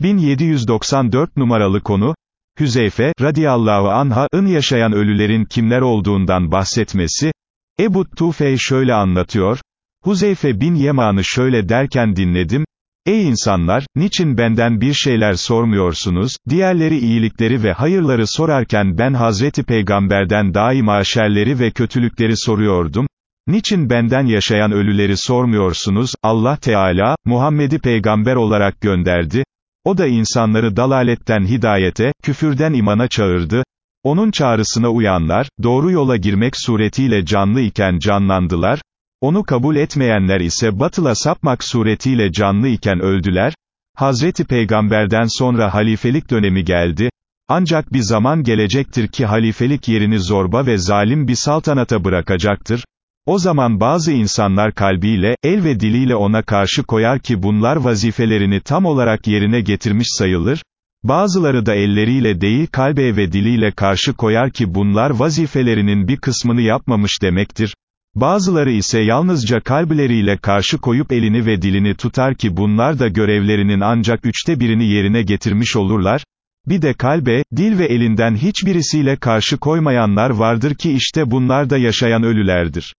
1794 numaralı konu, Hüzeyfe, radiyallahu anha'ın yaşayan ölülerin kimler olduğundan bahsetmesi, Ebu Tufey şöyle anlatıyor, Huzeyfe bin Yeman'ı şöyle derken dinledim, Ey insanlar, niçin benden bir şeyler sormuyorsunuz, diğerleri iyilikleri ve hayırları sorarken ben Hazreti Peygamberden daima şerleri ve kötülükleri soruyordum, niçin benden yaşayan ölüleri sormuyorsunuz, Allah Teala, Muhammed'i peygamber olarak gönderdi, o da insanları dalaletten hidayete, küfürden imana çağırdı, onun çağrısına uyanlar, doğru yola girmek suretiyle canlı iken canlandılar, onu kabul etmeyenler ise batıla sapmak suretiyle canlı iken öldüler, Hazreti Peygamberden sonra halifelik dönemi geldi, ancak bir zaman gelecektir ki halifelik yerini zorba ve zalim bir saltanata bırakacaktır, o zaman bazı insanlar kalbiyle, el ve diliyle ona karşı koyar ki bunlar vazifelerini tam olarak yerine getirmiş sayılır, bazıları da elleriyle değil kalbe ve diliyle karşı koyar ki bunlar vazifelerinin bir kısmını yapmamış demektir. Bazıları ise yalnızca kalpleriyle karşı koyup elini ve dilini tutar ki bunlar da görevlerinin ancak üçte birini yerine getirmiş olurlar, bir de kalbe, dil ve elinden hiçbirisiyle karşı koymayanlar vardır ki işte bunlar da yaşayan ölülerdir.